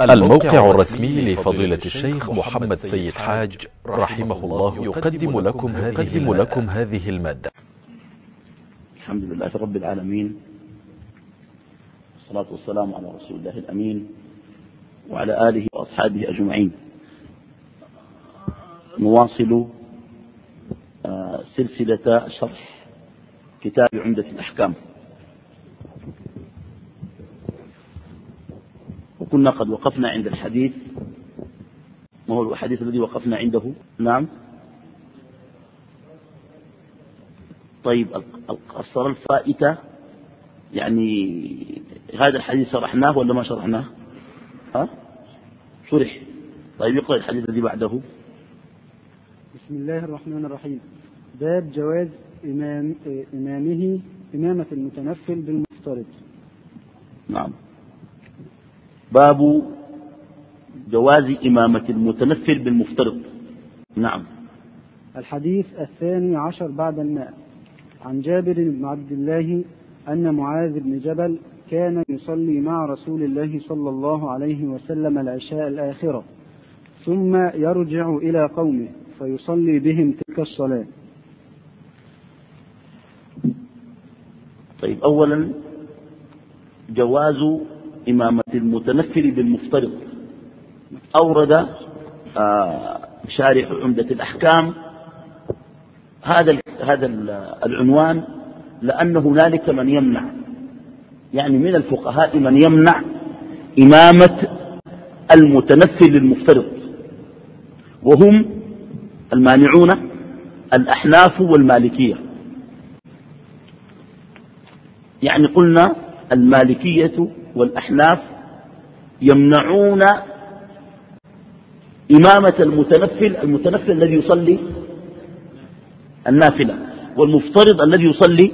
الموقع الرسمي لفضيلة الشيخ محمد سيد حاج رحمه الله يقدم لكم هذه, لكم هذه المادة. الحمد لله رب العالمين. والصلاة والسلام على رسول الله الأمين وعلى آله وأصحابه أجمعين. نواصل آه، سلسلة شرح كتاب عمدة الأحكام. وكنا قد وقفنا عند الحديث. ما هو الحديث الذي وقفنا عنده؟ نعم. طيب الصلاة الفائتة يعني هذا الحديث شرحناه ولا ما شرحناه؟ ها؟ شرح. طيب يقرأ الحديث الذي بعده. بسم الله الرحمن الرحيم. باب جواز إمام إمامه إمامة المتنفل بالمفترض. نعم. باب جواز إمامة المتنفل بالمفترض. نعم. الحديث الثاني عشر بعد الماء عن جابر بن عبد الله أن معاذ بن جبل كان يصلي مع رسول الله صلى الله عليه وسلم العشاء الآخرة ثم يرجع إلى قومه فيصلي بهم تلك الصلاة. طيب أولا جواز إمامة المتنفل بالمفترض. أورد آه، شارح عمدة الأحكام هذا هذا العنوان لأن هنالك من يمنع يعني من الفقهاء من يمنع إمامة المتنفل للمفترض وهم المانعون الأحناف والمالكية. يعني قلنا المالكية والأحناف يمنعون إمامة المتنفل المتنفل الذي يصلي النافلة والمفترض الذي يصلي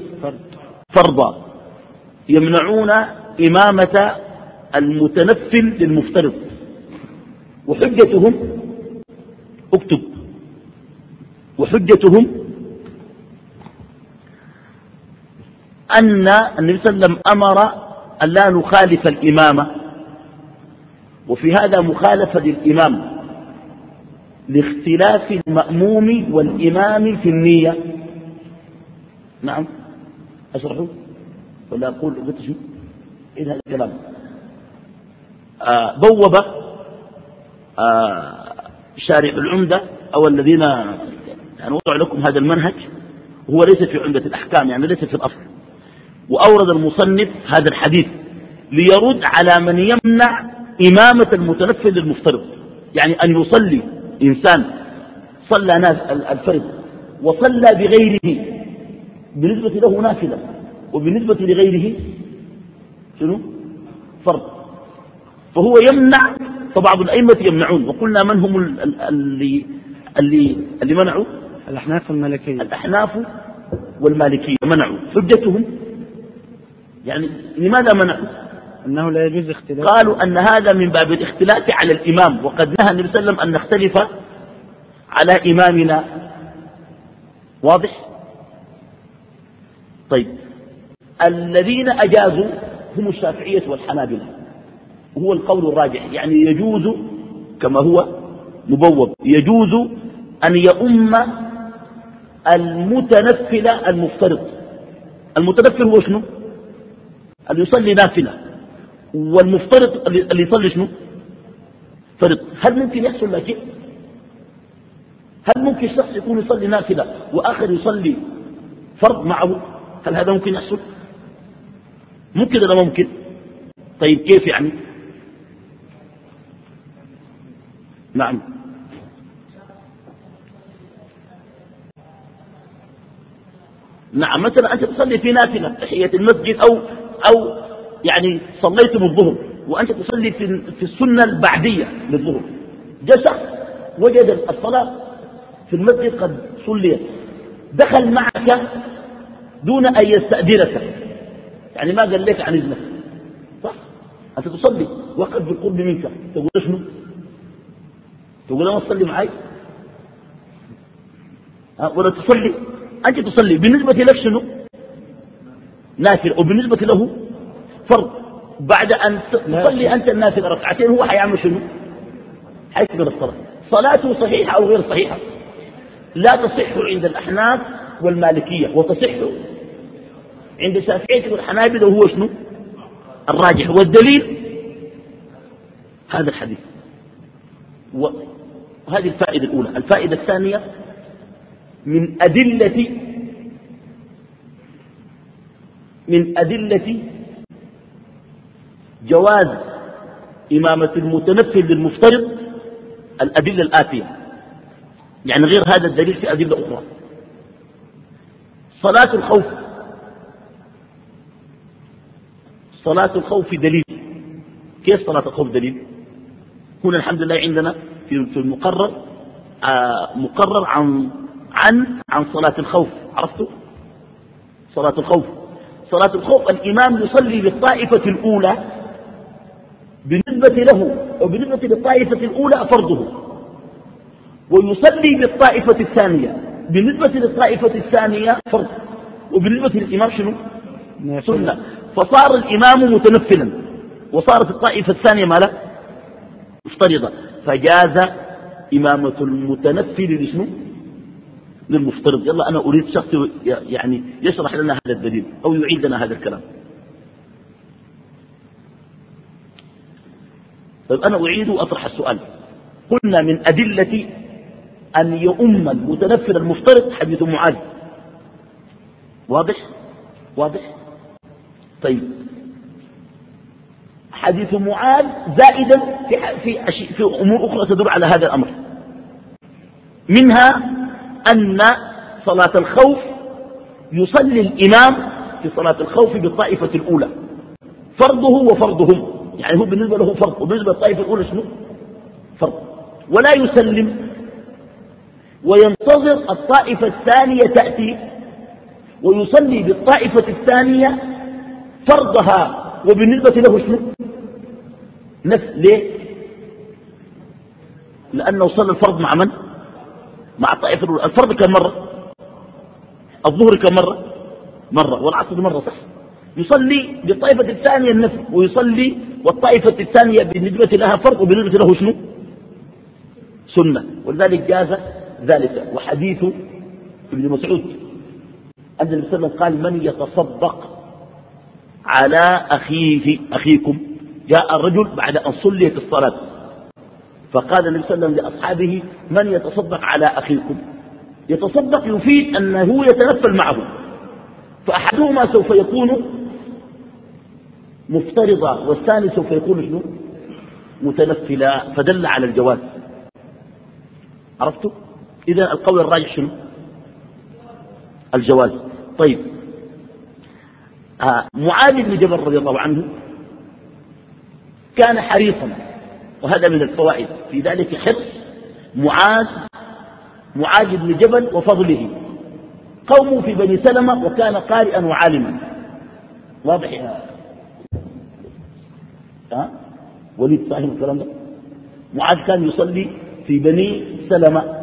فرضا. يمنعون إمامة المتنفل للمفترض. وحجتهم اكتب. وحجتهم أن النبي صلى الله عليه وسلم أمر أن لا نخالف الإمامة وفي هذا مخالفة للإمام. لاختلاف المأموم والإمام في النية. نعم. أشرحه ولا أقول قلت شو؟ إيه هذا الكلام. آه بوب آه شارع العمدة أو الذين يعني وضعوا لكم هذا المنهج هو ليس في عمدة الأحكام يعني ليس في الأصل. وأورد المصنف هذا الحديث ليرد على من يمنع إمامة المتنفذ للمفترض يعني أن يصلي إنسان صلى ناس الفرد وصلى بغيره بالنسبة له نافلة وبالنسبة لغيره شنو؟ فرض. فهو يمنع فبعض الأئمة يمنعون. وقلنا من هم اللي اللي اللي منعوا؟ الأحناف والمالكية. الأحناف والمالكية. منعوا. حجتهم يعني لماذا منعوا أنه لا يجوز اختلاف. قالوا أن هذا من باب الاختلاف على الإمام وقد نهى النبي صلى الله عليه وسلم أن نختلف على إمامنا. واضح؟ طيب. الذين أجازوا هم الشافعية والحنابلة وهو القول الراجح. يعني يجوز كما هو مبوب يجوز أن يؤم المتنفل المفترض. المتنفل هو شنو؟ اللي يصلي نافلة. والمفترض اللي يصلي شنو؟ فرض. هل ممكن يحصل لكن هل ممكن شخص يكون يصلي نافلة وآخر يصلي فرض معه؟ هل هذا ممكن يحصل؟ ممكن ولا ممكن؟ طيب كيف يعني؟ نعم. نعم مثلا أنت تصلي في نافلة تحية المسجد أو أو يعني صليتم الظهر وأنت تصلي في, في السنة البعدية للظهر. شخص وجد الصلاة في المسجد قد صليت. دخل معك دون أن يستأذنك. يعني ما قال لك عن إذنك. صح؟ أنت تصلي وقد بالقرب منك. تقول شنو؟ تقول أنا تصلي معي. ولا تصلي. أنت تصلي. بالنسبة لك شنو؟ نافل وبالنسبة له فرض. بعد أن تصلي أنت النافلة ركعتين هو حيعمل شنو؟ حيكبر الصلاة. صلاته صحيحة أو غير صحيحة؟ لا تصح عند الأحناف والمالكية وتصح عند الشافعية والحنابلة وهو شنو؟ الراجح. والدليل؟ هذا الحديث. وهذه الفائدة الأولى. الفائدة الثانية من أدلة من أدلة جواز إمامة المتنفل للمفترض الأدلة الآتية. يعني غير هذا الدليل في أدلة أخرى. صلاة الخوف. صلاة الخوف دليل. كيف صلاة الخوف دليل؟ هنا الحمد لله عندنا في المقرر آه مقرر عن عن عن صلاة الخوف. عرفتوا؟ صلاة الخوف. صلاة الخوف الإمام يصلي بالطائفة الأولى بالنسبة له وبالنسبة للطائفة الأولى فرضه. ويصلي بالطائفة الثانية بالنسبة للطائفة الثانية فرض. وبالنسبة للإمام شنو؟ سنة. فصار الإمام متنفلا. وصارت الطائفة الثانية مالا مفترضة. فجاز إمامة المتنفل لشنو؟ للمفترض يلا أنا أريد شخص يعني يشرح لنا هذا الدليل أو يعيد لنا هذا الكلام. طيب أنا أعيد وأطرح السؤال. قلنا من أدلة أن يؤم المتنفل المفترض حديث معاذ. واضح؟ واضح؟ طيب. حديث معاذ زائدا في, في, في أمور أخرى تدل على هذا الأمر. منها أن صلاة الخوف يصلي الإمام في صلاة الخوف بالطائفة الأولى. فرضه وفرضهم. يعني هو بالنسبة له فرض. وبالنسبة للطائفة الأولى شنو؟ فرض. ولا يسلم. وينتظر الطائفة الثانية تأتي. ويصلي بالطائفة الثانية فرضها. وبالنسبة له شنو؟ نفس. ليه؟ لأنه صلى الفرض مع من؟ مع الأولى الفرض كم مرة. الظهر كم مرة. مرة. والعصر مرة صح. يصلي بالطائفة الثانية النفل ويصلي والطائفة الثانية بالنسبة لها فرض وبالنسبة له شنو؟ سنة. ولذلك جاز ذلك. وحديث ابن مسعود. أن النبي صلى الله عليه وسلم قال من يتصدق على أخيه أخيكم؟ جاء الرجل بعد أن صليت الصلاة. فقال النبي صلى الله عليه وسلم لأصحابه من يتصدق على أخيكم؟ يتصدق يفيد أنه يتنفل معه. فأحدهما سوف يكون مفترضا والثاني سوف يكون شنو؟ متنفلا فدل على الجواز. عرفتوا إذا القول الراجح شنو؟ الجواز. طيب. آه معاذ بن جبل رضي الله عنه كان حريصا وهذا من الفوائد. في ذلك حرص معاذ معاذ بن جبل وفضله. قومه في بني سلمة وكان قارئا وعالما. واضح يا ها؟ وليد صحيح الكلام ده؟ معاذ كان يصلي في بني سلمة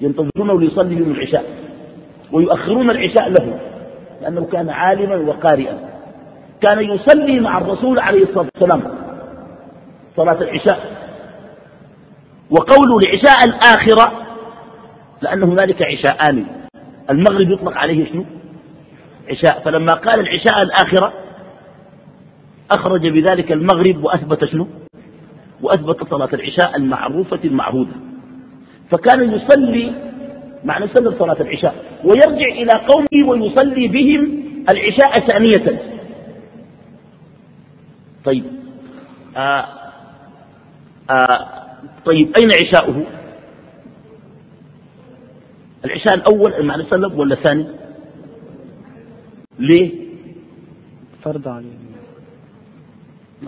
ينتظرونه ليصلي بهم العشاء ويؤخرون العشاء له لأنه كان عالما وقارئا. كان يصلي مع الرسول عليه الصلاة والسلام. صلاة العشاء. وقول العشاء الآخرة لأن هنالك عشاءان. المغرب يطلق عليه شنو؟ عشاء. فلما قال العشاء الآخرة أخرج بذلك المغرب وأثبت شنو؟ وأثبت صلاة العشاء المعروفة المعهودة. فكان يصلي معنى يصلي صلاة العشاء ويرجع إلى قومه ويصلي بهم العشاء ثانية. طيب آه آه طيب أين عشاؤه؟ العشاء الأول المعنى سلم ولا ثاني ليه؟ فرض عليه.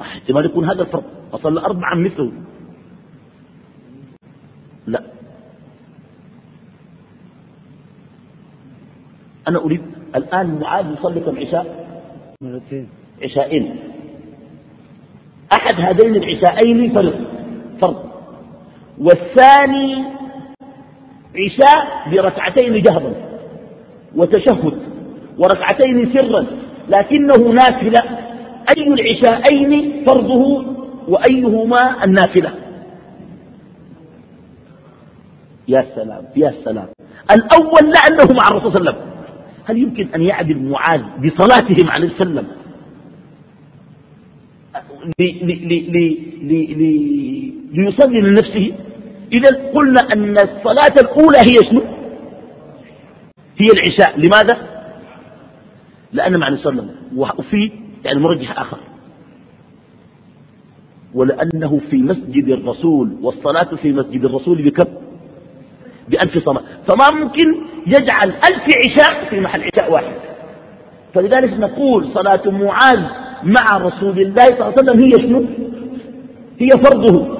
احتمال يكون هذا الفرض. أصلى أربعا مثله. لا. أنا أريد الآن معاذ يصلي كم عشاء؟ مرتين. عشاءين. أحد هذين العشاءين فرض. فرض والثاني عشاء بركعتين جهرا وتشهد وركعتين سرا لكنه نافلة. أي العشاءين فرضه وأيهما النافلة؟ يا سلام يا سلام. الأول لأنه مع الرسول صلى الله عليه وسلم. هل يمكن أن يعدل معاذ بصلاتهم عليه وسلم؟ ليصلي لنفسه. إذا قلنا أن الصلاة الأولى هي شنو؟ هي العشاء. لماذا؟ لأن مع وسلم وفي يعني مرجح آخر. ولأنه في مسجد الرسول والصلاة في مسجد الرسول بكم؟ بألف صلاة. فما ممكن يجعل ألف عشاء في محل عشاء واحد. فلذلك نقول صلاة معاذ مع رسول الله صلى الله عليه وسلم هي شنو؟ هي فرضه.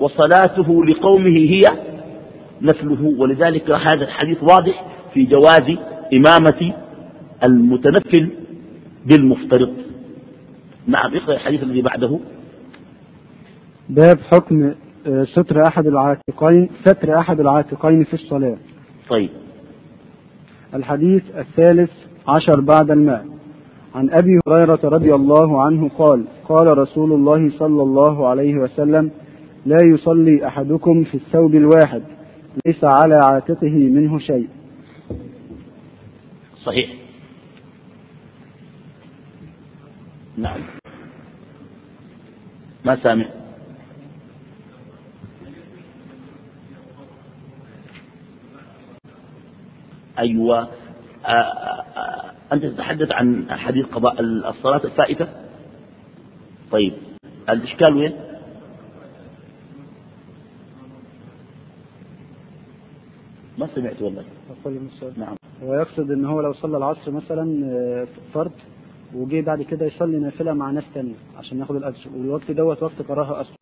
وصلاته لقومه هي نفله ولذلك هذا الحديث واضح في جواز إمامة المتنفل بالمفترض. نعم اقرأ الحديث الذي بعده. باب حكم آه، ستر أحد العاتقين ستر أحد العاتقين في الصلاة. طيب. الحديث الثالث عشر بعد الماء. عن أبي هريرة رضي الله عنه قال قال رسول الله صلى الله عليه وسلم لا يصلي أحدكم في الثوب الواحد ليس على عاتقه منه شيء. صحيح. نعم. ما سامع؟ أيوة. آه، آه، آه، أنت تتحدث عن حديث قضاء الصلاة الفائتة؟ طيب الإشكال وين؟ ما سمعت والله. نعم. هو يقصد إن هو لو صلى العصر مثلا فرض وجي بعد كده يصلي نافلة مع ناس تانية عشان ياخد الأجر. والوقت دوت وقت كراهة أصلا.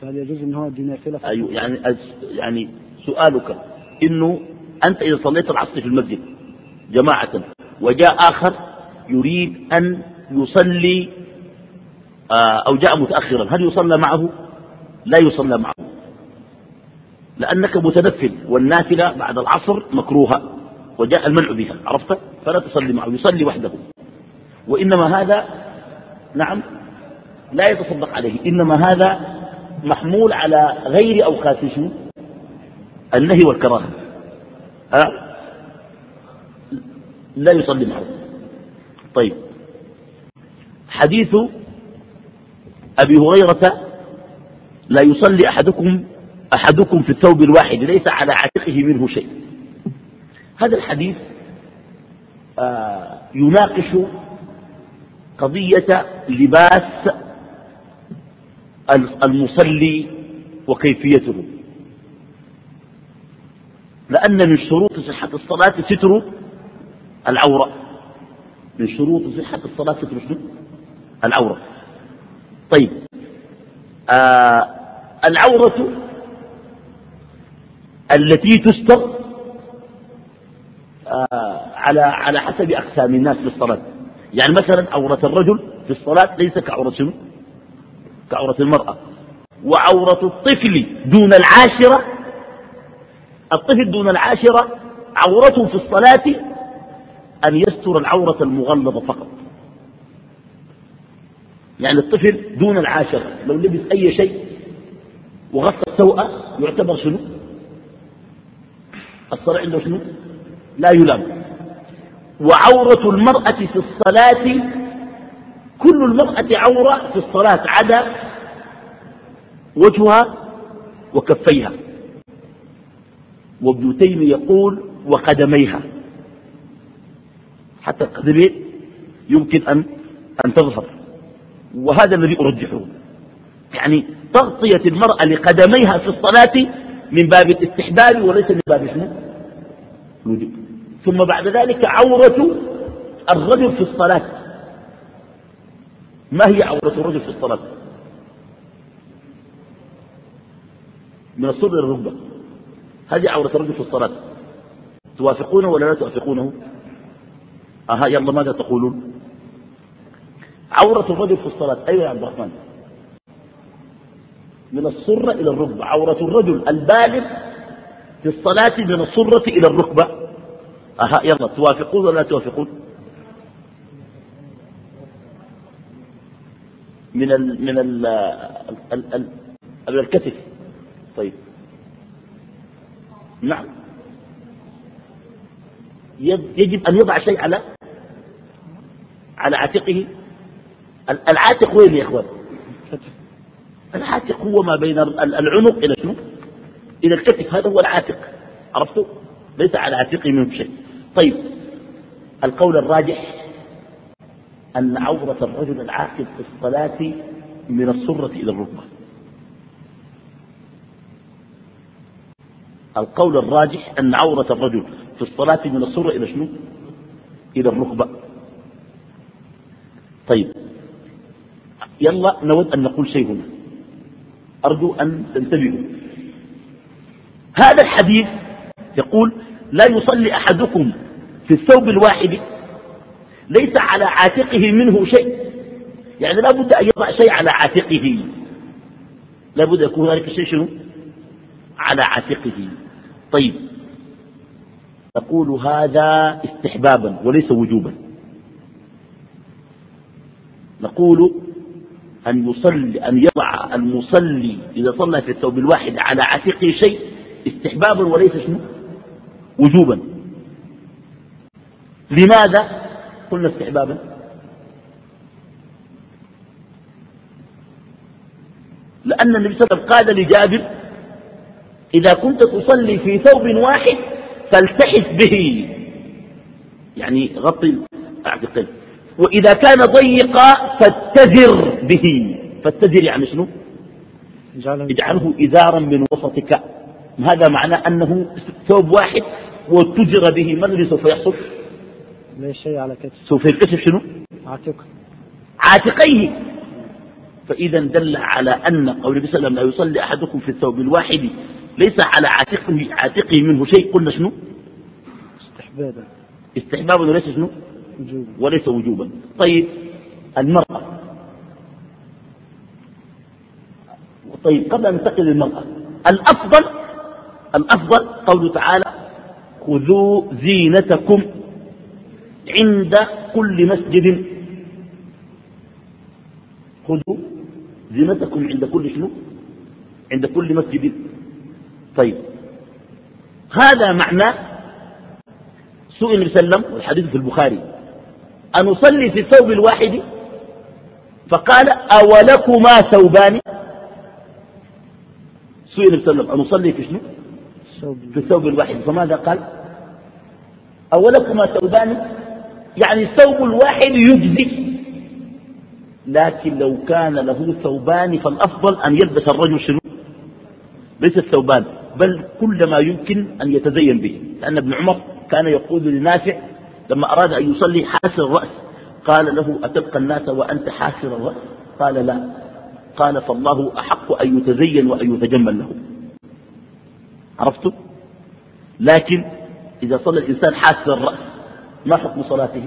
فهل يجوز إن هو يدي نافلة؟ أيوه يعني يعني سؤالك إنه أنت إذا صليت العصر في المسجد جماعة وجاء آخر يريد أن يصلي آه، أو جاء متأخرا. هل يصلى معه؟ لا يصلى معه. لأنك متنفل والنافلة بعد العصر مكروهة وجاء المنع بها. عرفت؟ فلا تصلي معه يصلي وحده. وإنما هذا نعم لا يتصدق عليه. إنما هذا محمول على غير أوقات النهي والكراهة؟ لا يصلي معه. طيب. حديث أبي هريرة لا يصلي أحدكم أحدكم في الثوب الواحد ليس على عاتقه منه شيء. هذا الحديث آه يناقش قضية لباس المصلي وكيفيته. لأن من شروط صحة الصلاة ستر العورة. من شروط صحة الصلاة ستر شنو؟ العورة. طيب. آه العورة التي تستر آه على على حسب أقسام الناس في الصلاة. يعني مثلا عورة الرجل في الصلاة ليس كعورة شنو؟ كعورة المرأة. وعورة الطفل دون العاشرة الطفل دون العاشرة عورته في الصلاة أن يستر العورة المغلظة فقط. يعني الطفل دون العاشرة لو لبس أي شيء وغطى السوءة يعتبر شنو؟ الصلاة عنده شنو؟ لا يلام. وعورة المرأة في الصلاة كل المرأة عورة في الصلاة عدا وجهها وكفيها. وابن تيمية يقول وقدميها. حتى القدمين يمكن أن, أن تظهر. وهذا الذي أرجحه. يعني تغطية المرأة لقدميها في الصلاة من باب الاستحباب وليس من باب شنو؟ الوجوب. ثم بعد ذلك عورة الرجل في الصلاة. ما هي عورة الرجل في الصلاة؟ من الصدر الركبة هذه عورة الرجل في الصلاة. توافقونه ولا لا توافقونه؟ أها يلا ماذا تقولون؟ عورة الرجل في الصلاة. أيوة يا عبد الرحمن. من الصرة إلى الركبة. عورة الرجل البالغ في الصلاة من الصرة إلى الركبة. أها يلا توافقون ولا لا توافقون؟ من ال من ال ال ال ال الكتف. طيب. نعم. يجب أن يضع شيء على عاتقه. العاتق وين يا إخوان؟ العاتق هو ما بين العنق إلى شنو؟ إلى الكتف. هذا هو العاتق. عرفتوا؟ ليس على عاتقه منه شيء. طيب القول الراجح أن عورة الرجل العاقل في الصلاة من السرة إلى الركبة. القول الراجح أن عورة الرجل في الصلاة من السرة إلى شنو؟ إلى الركبة. طيب. يلا نود أن نقول شيء هنا. أرجو أن تنتبهوا. هذا الحديث يقول لا يصلي أحدكم في الثوب الواحد. ليس على عاتقه منه شيء. يعني لا بد أن يضع شيء على عاتقه. لا بد يكون ذلك الشيء شنو؟ على عاتقه. طيب. نقول هذا استحبابا وليس وجوبا. نقول أن يصلي أن يضع المصلي إذا صلى في الثوب الواحد على عاتقه شيء استحبابا وليس شنو؟ وجوبا. لماذا قلنا استحبابا؟ لأن النبي صلى الله عليه وسلم قال لجابر إذا كنت تصلي في ثوب واحد فالتحف به. يعني غطي اعتقد وإذا كان ضيقا فاتزر به. فاتزر يعني شنو؟ اجعله إزارا من وسطك. هذا معناه أنه ثوب واحد واتجر به. ما الذي سوف يحصل؟ لا شيء على كتف. سوف ينكشف شنو؟ عاتق. عاتقيه. فإذا دل على أن قول النبي صلى الله عليه وسلم لا يصلي أحدكم في الثوب الواحد ليس على عاتقه. عاتقه منه شيء. قلنا شنو؟ استحبابا. استحبابا وليس شنو؟ وليس وجوبا. طيب المرأة. طيب قبل أن ننتقل للمرأة. الأفضل الأفضل قوله تعالى خذوا زينتكم عند كل مسجد. خذوا زينتكم عند كل شنو؟ عند كل مسجد. طيب. هذا معنى سئل النبي صلى الله عليه وسلم والحديث في البخاري. أن أصلي في الثوب الواحد؟ فقال أولكما ثوبان؟ سئل وسلم أن أصلي في شنو؟ في الثوب الواحد. فماذا قال؟ أولكما ثوبان؟ يعني الثوب الواحد يجزي. لكن لو كان له ثوبان فالأفضل أن يلبس الرجل شنو؟ ليس الثوبان بل كل ما يمكن أن يتزين به. لأن ابن عمر كان يقول لنافع لما أراد أن يصلي حاسر الرأس قال له أتبقى الناس وأنت حاسر الرأس؟ قال لا. قال فالله أحق أن يتزين وأن يتجمل له. عرفتم لكن إذا صلى الإنسان حاسر الرأس ما حكم صلاته؟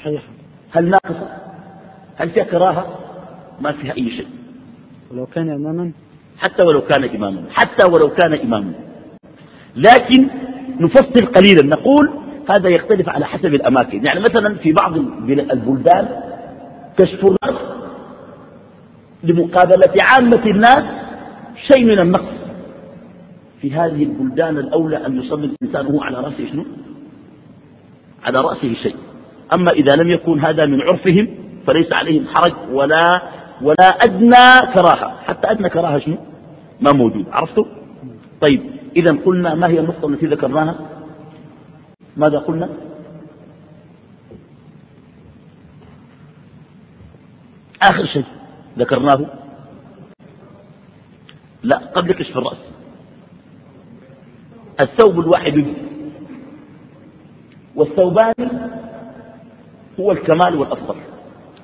صحيح. هل ناقصة؟ هل فيها كراهة؟ ما فيها أي شيء. ولو كان إماما؟ حتى ولو كان إماما. حتى ولو كان إماما. لكن نفصل قليلا. نقول هذا يختلف على حسب الأماكن. يعني مثلا في بعض البلدان كشف الرأس لمقابلة عامة الناس شيء من النقص. في هذه البلدان الأولى أن يصلي الإنسان وهو على رأسه شنو؟ على رأسه شيء. أما إذا لم يكن هذا من عرفهم فليس عليهم حرج ولا ولا أدنى كراهة. حتى أدنى كراهة شنو؟ ما موجود. عرفتوا؟ طيب إذا قلنا ما هي النقطة التي ذكرناها؟ ماذا قلنا؟ آخر شيء ذكرناه. لا قبل كشف الرأس. الثوب الواحد والثوبان هو الكمال والأفضل.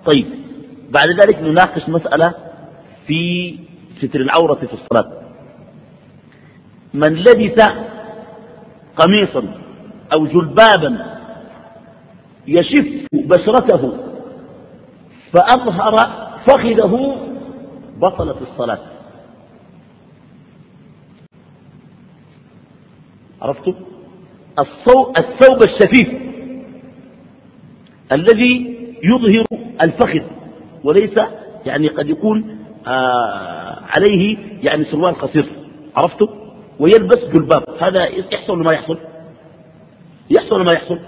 طيب بعد ذلك نناقش مسألة في ستر العورة في الصلاة. من لبس قميصا أو جلبابا يشف بشرته فأظهر فخذه بطلت الصلاة. عرفتم الثوب الشفيف الذي يظهر الفخذ وليس يعني قد يكون آه عليه يعني سروال قصير. عرفته ويلبس جلباب. هذا يحصل ما يحصل؟ يحصل ما يحصل؟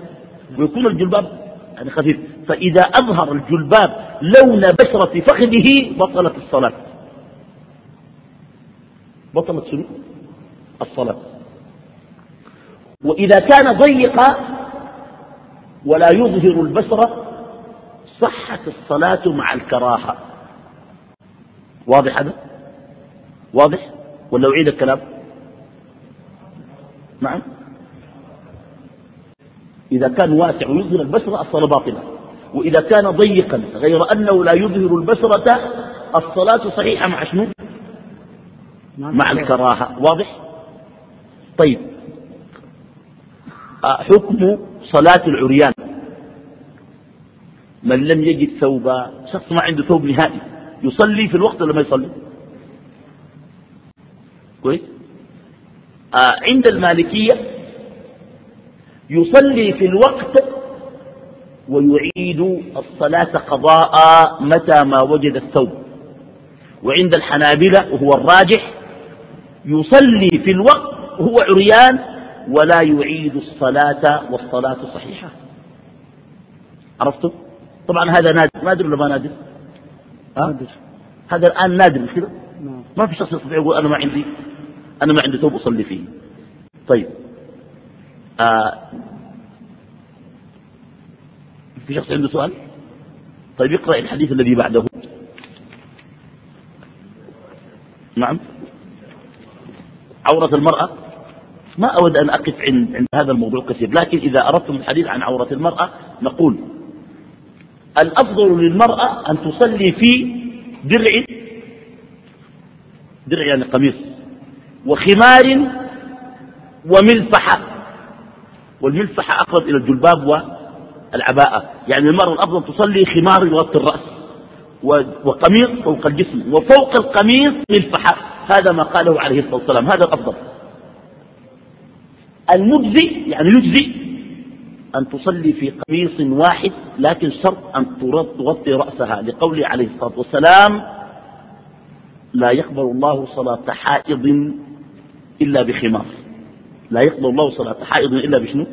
ويكون الجلباب يعني خفيف. فإذا أظهر الجلباب لون بشرة فخذه بطلت الصلاة. بطلت شنو؟ الصلاة. وإذا كان ضيقا ولا يظهر البشرة صحت الصلاة مع الكراهة. واضح هذا؟ واضح؟ ولا أعيد الكلام؟ نعم. إذا كان واسع ويظهر البشرة الصلاة باطلة. وإذا كان ضيقا غير أنه لا يظهر البشرة الصلاة صحيحة مع شنو؟ مع الكراهة. واضح؟ طيب. آه، حكم صلاة العريان. من لم يجد ثوبا شخص ما عنده ثوب نهائي يصلي في الوقت ولا ما يصلي؟ كويس. آه عند المالكية يصلي في الوقت ويعيد الصلاة قضاء متى ما وجد الثوب. وعند الحنابلة وهو الراجح يصلي في الوقت وهو عريان ولا يعيد الصلاة والصلاة صحيحة. عرفتم طبعا هذا نادر. نادر ولا ما نادر؟ نادر. هذا الآن نادر مش كده؟ نعم. ما في شخص يستطيع يقول أنا ما عندي أنا ما عندي ثوب أصلي فيه. طيب. في شخص عنده سؤال؟ طيب اقرأ الحديث الذي بعده. نعم. عورة المرأة. ما أود أن أقف عند, عند هذا الموضوع كثير لكن إذا أردتم الحديث عن عورة المرأة نقول الأفضل للمرأة أن تصلي في درع درع يعني قميص وخمار وملفحة. والملفحة أقرب إلى الجلباب والعباءة. يعني المرأة الأفضل تصلي خمار يغطي الرأس وقميص فوق الجسم وفوق القميص ملفحة هذا ما قاله عليه الصلاة والسلام. هذا الأفضل. المجزي يعني يجزي أن تصلي في قميص واحد لكن شرط أن تغطي رأسها. لقوله عليه الصلاة والسلام لا يقبل الله صلاة حائض إلا بخمار. لا يقبل الله صلاة حائض إلا بشنو؟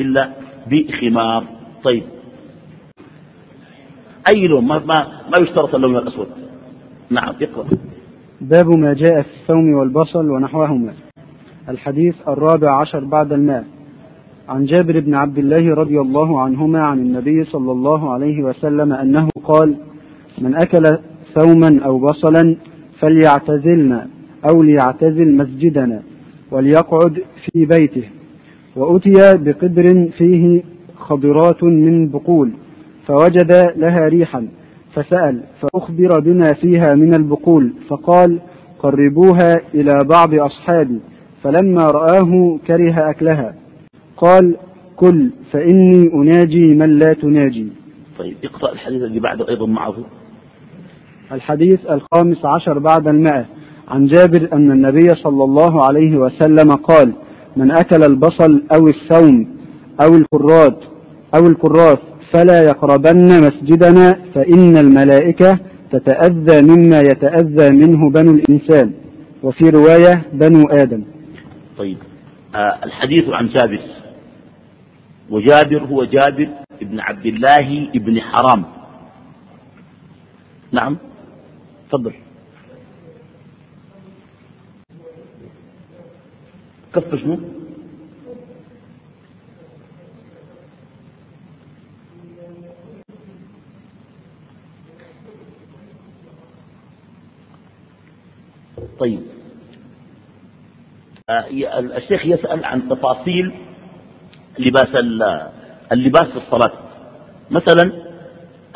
إلا بخمار. طيب. أي لون؟ ما, ما, ما يشترط اللون الأسود. نعم اقرأ. باب ما جاء في الثوم والبصل ونحوهما. الحديث الرابع عشر بعد الماء. عن جابر بن عبد الله رضي الله عنهما عن النبي صلى الله عليه وسلم أنه قال من أكل ثوما أو بصلا فليعتزلنا أو ليعتزل مسجدنا. وليقعد في بيته. وأتي بقدر فيه خضرات من بقول فوجد لها ريحا فسأل فأخبر بما فيها من البقول فقال قربوها إلى بعض أصحابي فلما رآه كره أكلها. قال كل فإني أناجي من لا تناجي. طيب اقرأ الحديث اللي بعده أيضا معه. الحديث الخامس عشر بعد المائة. عن جابر أن النبي صلى الله عليه وسلم قال من أكل البصل أو الثوم أو الكرات أو الكراث فلا يقربن مسجدنا فإن الملائكة تتأذى مما يتأذى منه بنو الإنسان. وفي رواية بنو آدم. طيب آه الحديث عن جابر. وجابر هو جابر ابن عبد الله ابن حرام. نعم تفضل. كف شنو؟ طيب. آه، الشيخ يسأل عن تفاصيل لباس اللباس في الصلاة. مثلا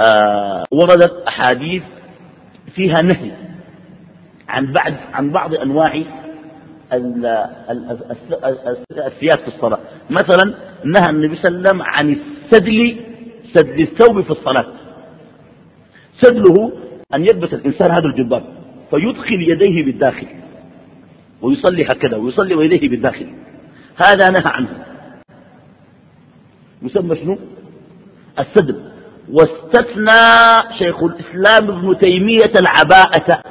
آه، وردت أحاديث فيها نهي عن بعض عن بعض أنواع الثياب في الصلاة. مثلا نهى النبي صلى الله عليه وسلم عن السدل سدل الثوب في الصلاة. سدله أن يلبس الإنسان هذا الجباب فيدخل يديه بالداخل ويصلي هكذا ويصلي ويديه بالداخل. هذا نهى عنه. يسمى شنو؟ السدل. واستثنى شيخ الإسلام ابن تيمية العباءة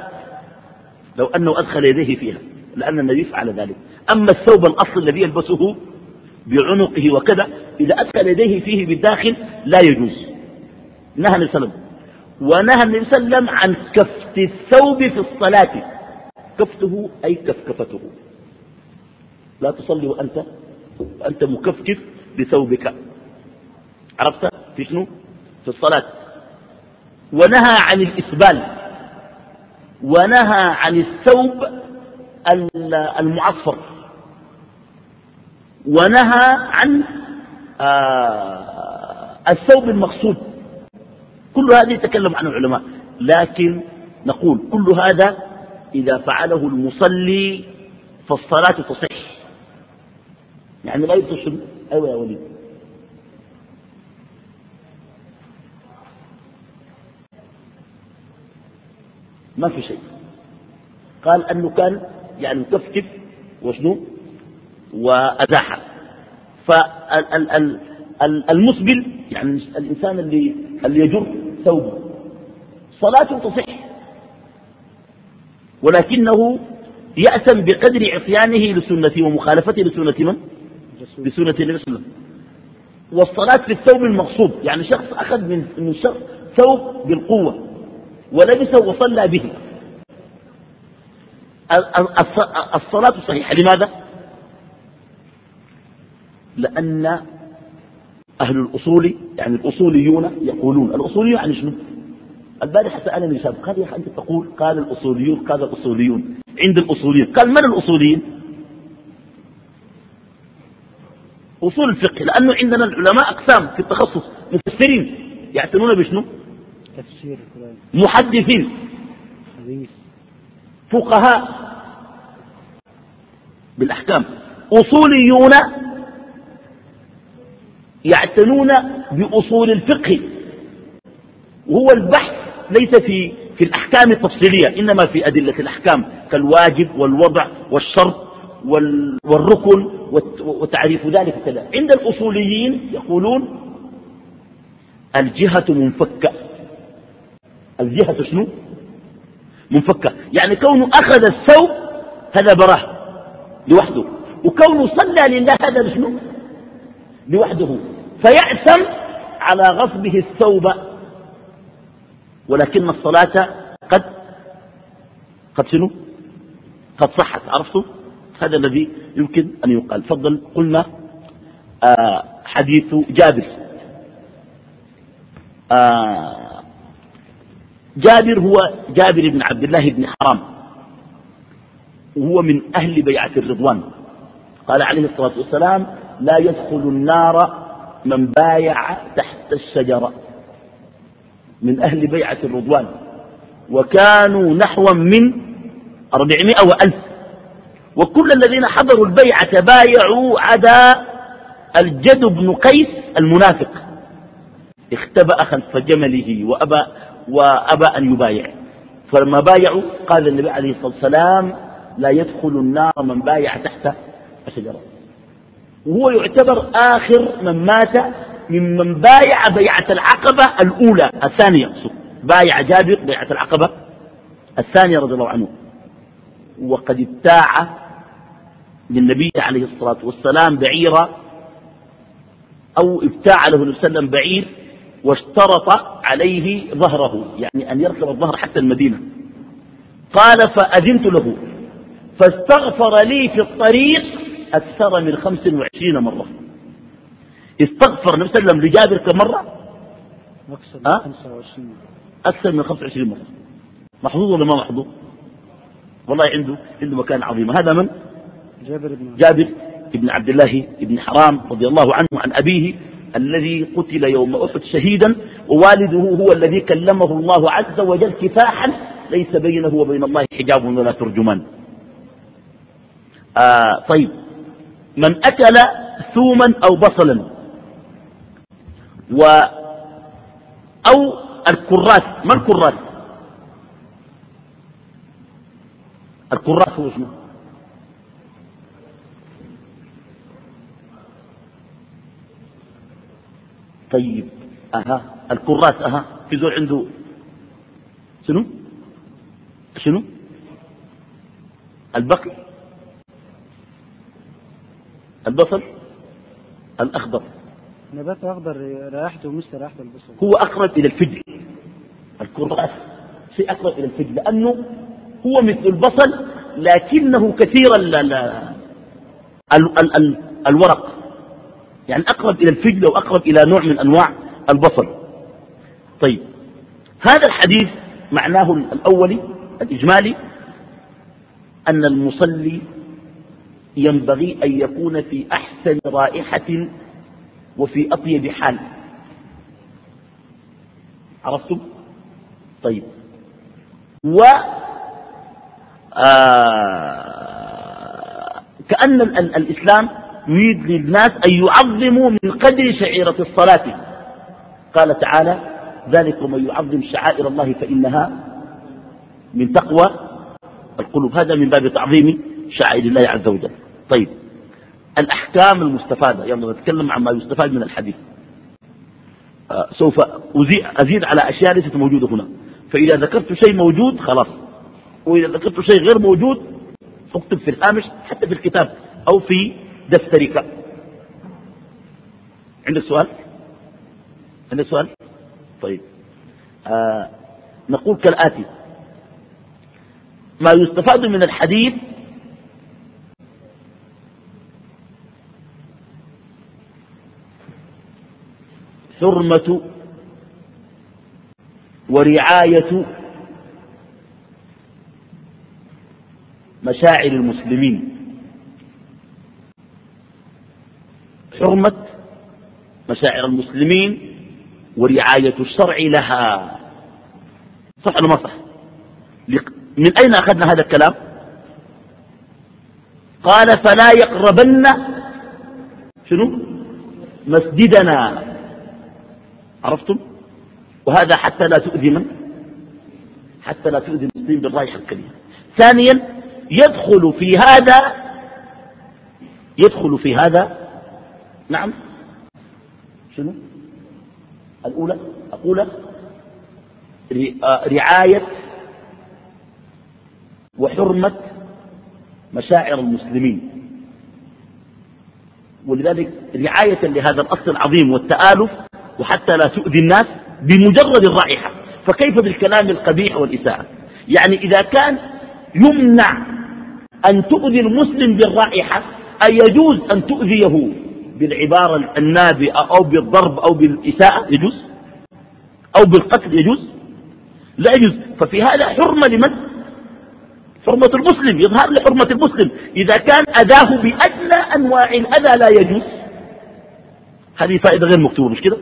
لو أنه أدخل يديه فيها. لأن النبي فعل ذلك. أما الثوب الأصل الذي يلبسه بعنقه وكذا إذا أدخل يديه فيه بالداخل لا يجوز. نهى النبي صلى الله عليه وسلم. ونهى النبي صلى الله عليه وسلم عن كفت الثوب في الصلاة. كفته أي كفكفته. لا تصلي وأنت وأنت مكفكف بثوبك. عرفت؟ في شنو؟ في الصلاة. ونهى عن الإسبال. ونهى عن الثوب المعصفر ونهى عن آه، الثوب المقصود كل هذا يتكلم عنه العلماء. لكن نقول كل هذا إذا فعله المصلي فالصلاة تصح. يعني لا يتصل أيوة يا وليد. ما في شيء. قال أنه كان يعني مكفكف وشنو؟ وأزاحة. فالمسبل يعني الإنسان اللي, اللي يجر ثوبه. صلاته تصح. ولكنه يأثم بقدر عصيانه لسنته ومخالفته لسنة من؟ لسنة النبي صلى الله عليه وسلم. والصلاة في الثوب المغصوب يعني شخص أخذ من من شخص ثوب بالقوة. ولبسه وصلى به. الصلاة صحيحة لماذا؟ لأن أهل الأصول يعني الأصوليون يقولون الأصوليون يعني شنو؟ البارحة سألني شاب قال يا أخي أنت تقول قال الأصوليون قال الأصوليون عند الأصوليين قال من الأصوليين؟ أصول الفقه لأنه عندنا العلماء أقسام في التخصص مفسرين يعتنون بشنو؟ تفسير محدثين فقهاء بالأحكام. أصوليون يعتنون بأصول الفقه. وهو البحث ليس في في الأحكام التفصيلية إنما في أدلة الأحكام كالواجب والوضع والشرط والركن وتعريف ذلك كذا. عند الأصوليين يقولون الجهة منفكة. الجهة شنو؟ منفكة يعني كونه أخذ الثوب هذا براه لوحده. وكونه صلى لله هذا شنو لوحده. فيعثم على غصبه الثوب. ولكن الصلاة قد قد شنو؟ قد صحت. عرفتم هذا الذي يمكن أن يقال. فضل قلنا آه حديث جابر. آه جابر هو جابر بن عبد الله بن حرام. وهو من أهل بيعة الرضوان. قال عليه الصلاة والسلام لا يدخل النار من بايع تحت الشجرة. من أهل بيعة الرضوان. وكانوا نحوا من أربعمائة وألف. وكل الذين حضروا البيعة بايعوا عدا الجد بن قيس المنافق. اختبأ خلف جمله وأبى, وأبى أن يبايع. فلما بايعوا قال النبي عليه الصلاة والسلام لا يدخل النار من بايع تحت الشجرة. وهو يعتبر آخر من مات ممن بايع بيعة العقبة الأولى الثانية بايع جابر بيعة العقبة الثانية رضي الله عنه. وقد ابتاع للنبي عليه الصلاة والسلام بعيرا أو ابتاع له النبي صلى الله عليه وسلم بعير واشترط عليه ظهره يعني أن يركب الظهر حتى المدينة. قال فأذنت له فاستغفر لي في الطريق أكثر من خمس وعشرين مرة. استغفر النبي صلى الله عليه وسلم لجابر كم مرة. أكثر من؟ 25 أكثر من 25 مرة. محظوظ ولا ما محظوظ؟ والله عنده عنده مكان عظيم. هذا من؟ جابر بن جابر بن عبد الله بن حرام رضي الله عنه عن أبيه الذي قتل يوم أحد شهيدا ووالده هو الذي كلمه الله عز وجل كفاحا ليس بينه وبين الله حجاب ولا ترجمان. آه طيب. من أكل ثوما أو بصلا و أو الكرات ما الكرات الكرات هو شنو؟ طيب أها. الكراس أها. في زول عنده شنو؟ شنو؟ البقل البصل. الأخضر. نبات أخضر رائحته مش رائحة البصل. هو أقرب إلى الفجل. الكراس شيء أقرب إلى الفجل لأنه هو مثل البصل لكنه كثير ال ال ال الورق. يعني أقرب إلى الفجل وأقرب إلى نوع من أنواع البصل طيب هذا الحديث معناه الأولي الإجمالي أن المصلي ينبغي أن يكون في أحسن رائحة وفي أطيب حال. عرفتم؟ طيب. و آه كأن الإسلام يريد للناس أن يعظموا من قدر شعيرة الصلاة. قال تعالى ذلك ومن يعظم شعائر الله فإنها من تقوى القلوب. هذا من باب تعظيم شعائر الله عز وجل. طيب الأحكام المستفادة. يلا نتكلم عن ما يستفاد من الحديث. آه سوف أزيد على أشياء ليست موجودة هنا. فإذا ذكرت شيء موجود خلاص. وإذا ذكرت شيء غير موجود اكتب في الهامش حتى في الكتاب أو في دفترك. عندك سؤال؟ عندك سؤال؟ طيب. آه نقول كالآتي. ما يستفاد من الحديث حرمة ورعاية مشاعر المسلمين. حرمة مشاعر المسلمين ورعاية الشرع لها. صح ولا ما صح؟ من أين أخذنا هذا الكلام؟ قال فلا يقربن شنو؟ مسجدنا. عرفتم؟ وهذا حتى لا تؤذي من؟ حتى لا تؤذي المسلمين بالرائحة الكريمة. ثانيا يدخل في هذا يدخل في هذا نعم. شنو؟ الأولى أقول آه، رعاية وحرمة مشاعر المسلمين. ولذلك رعاية لهذا الأصل العظيم والتآلف وحتى لا تؤذي الناس بمجرد الرائحة. فكيف بالكلام القبيح والإساءة؟ يعني إذا كان يمنع أن تؤذي المسلم بالرائحة أيجوز أن تؤذيه؟ بالعبارة النابئة أو بالضرب أو بالإساءة يجوز؟ أو بالقتل يجوز؟ لا يجوز. ففي هذا حرمة لمن؟ حرمة المسلم. يظهر لحرمة المسلم. إذا كان أداه بأدنى أنواع الأذى لا يجوز. هذه فائدة غير مكتوبة مش كده؟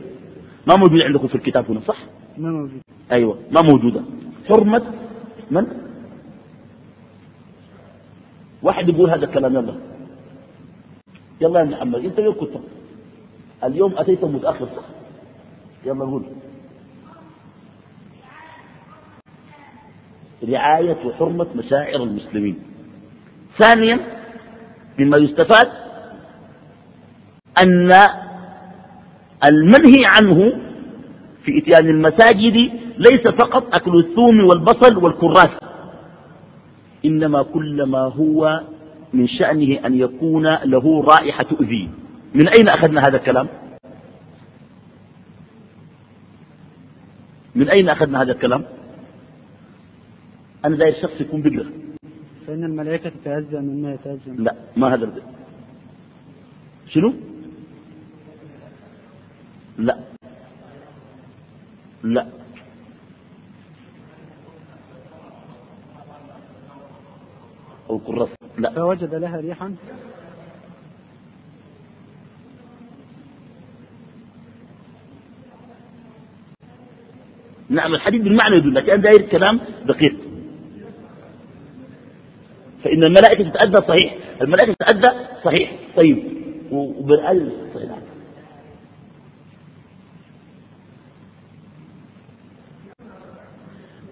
ما موجودة عندكم في الكتاب هنا صح؟ ما موجود أيوة ما موجودة. حرمة من؟ واحد يقول هذا الكلام يلا. يلا يا محمد انت يوم كنت اليوم أتيت متأخر. يلا قول. رعاية وحرمة مشاعر المسلمين. ثانيا مما يستفاد أن المنهي عنه في إتيان المساجد ليس فقط أكل الثوم والبصل والكراث إنما كل ما هو من شأنه أن يكون له رائحة تؤذي من أين أخذنا هذا الكلام؟ من أين أخذنا هذا الكلام؟ أنا داير شخص يكون بقرة فإن الملائكة تتأذى مما يتأذى لا ما هذا البقر. شنو؟ لا. لا. أو كرس لا. فوجد لها ريحا؟ نعم الحديث بالمعنى يدل لك أن داير كلام دقيق. فإن الملائكة تتأذى صحيح الملائكة تتأذى صحيح. طيب وبالآل صحيح.